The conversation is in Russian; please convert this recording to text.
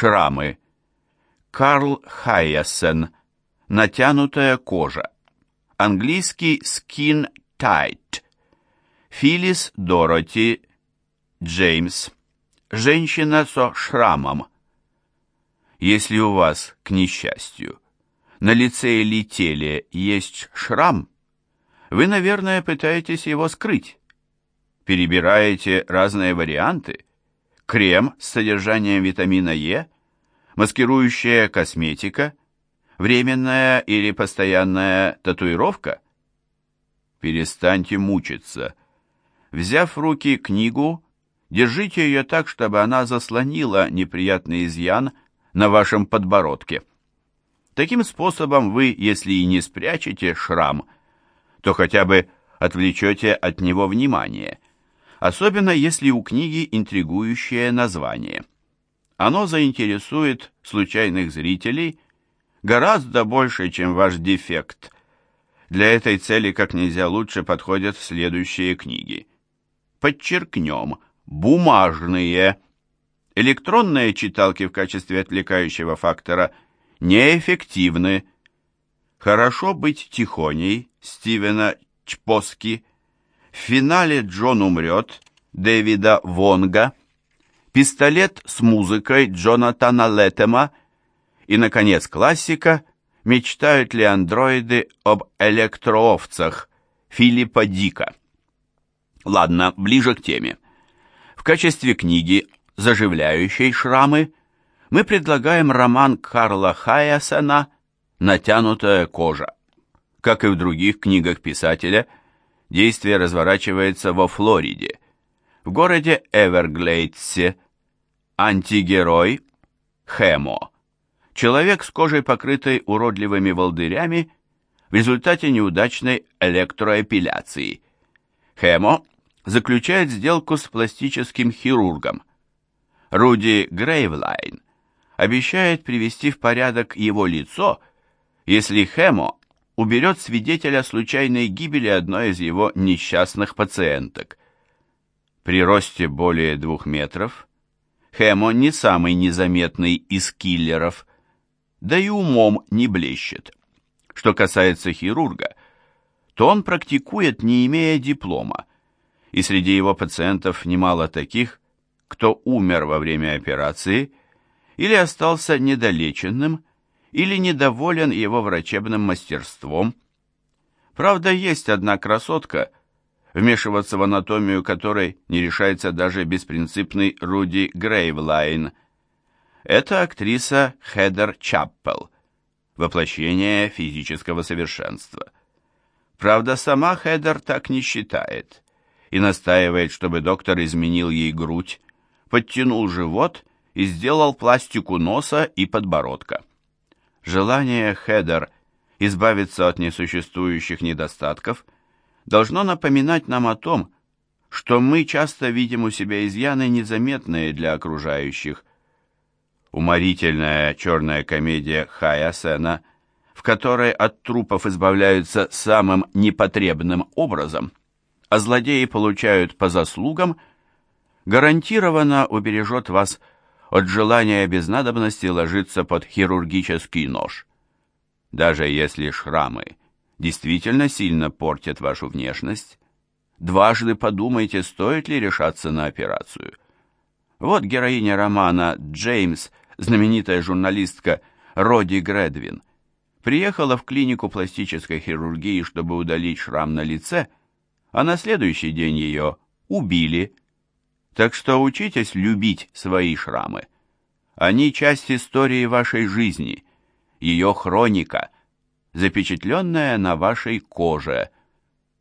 Шрамы. Карл Хайясен. Натянутая кожа. Английский skin tight. Филлис Дороти. Джеймс. Женщина со шрамом. Если у вас, к несчастью, на лице или теле есть шрам, вы, наверное, пытаетесь его скрыть. Перебираете разные варианты. Крем с содержанием витамина Е, маскирующая косметика, временная или постоянная татуировка. Перестаньте мучиться. Взяв в руки книгу, держите ее так, чтобы она заслонила неприятный изъян на вашем подбородке. Таким способом вы, если и не спрячете шрам, то хотя бы отвлечете от него внимание, особенно если у книги интригующее название. Оно заинтересует случайных зрителей гораздо больше, чем ваш дефект. Для этой цели как нельзя лучше подходят следующие книги. Подчеркнем, бумажные – Электронные читалки в качестве отвлекающего фактора неэффективны. Хорошо быть тихоней Стивена Чпоски. В финале Джон умрет Дэвида Вонга. Пистолет с музыкой Джонатана Леттема. И, наконец, классика «Мечтают ли андроиды об электроовцах» Филиппа Дика. Ладно, ближе к теме. В качестве книги заживляющей шрамы, мы предлагаем роман Карла Хайасена «Натянутая кожа». Как и в других книгах писателя, действие разворачивается во Флориде, в городе Эверглейдсе. Антигерой Хемо, человек с кожей, покрытой уродливыми волдырями, в результате неудачной электроэпиляции. Хемо заключает сделку с пластическим хирургом. Руди Грейвлайн обещает привести в порядок его лицо, если Хэмо уберет свидетеля случайной гибели одной из его несчастных пациенток. При росте более двух метров Хэмо не самый незаметный из киллеров, да и умом не блещет. Что касается хирурга, то он практикует, не имея диплома, и среди его пациентов немало таких, кто умер во время операции или остался недолеченным, или недоволен его врачебным мастерством. Правда, есть одна красотка, вмешиваться в анатомию которой не решается даже беспринципный Руди Грейвлайн. Это актриса Хедер Чаппел, воплощение физического совершенства. Правда, сама Хедер так не считает и настаивает, чтобы доктор изменил ей грудь, подтянул живот и сделал пластику носа и подбородка. Желание Хедер избавиться от несуществующих недостатков должно напоминать нам о том, что мы часто видим у себя изъяны, незаметные для окружающих. Уморительная черная комедия Хаясена, в которой от трупов избавляются самым непотребным образом, а злодеи получают по заслугам – гарантированно убережет вас от желания без надобности ложиться под хирургический нож. Даже если шрамы действительно сильно портят вашу внешность, дважды подумайте, стоит ли решаться на операцию. Вот героиня романа Джеймс, знаменитая журналистка Роди Гредвин, приехала в клинику пластической хирургии, чтобы удалить шрам на лице, а на следующий день ее убили так что учитесь любить свои шрамы. Они часть истории вашей жизни, ее хроника, запечатленная на вашей коже –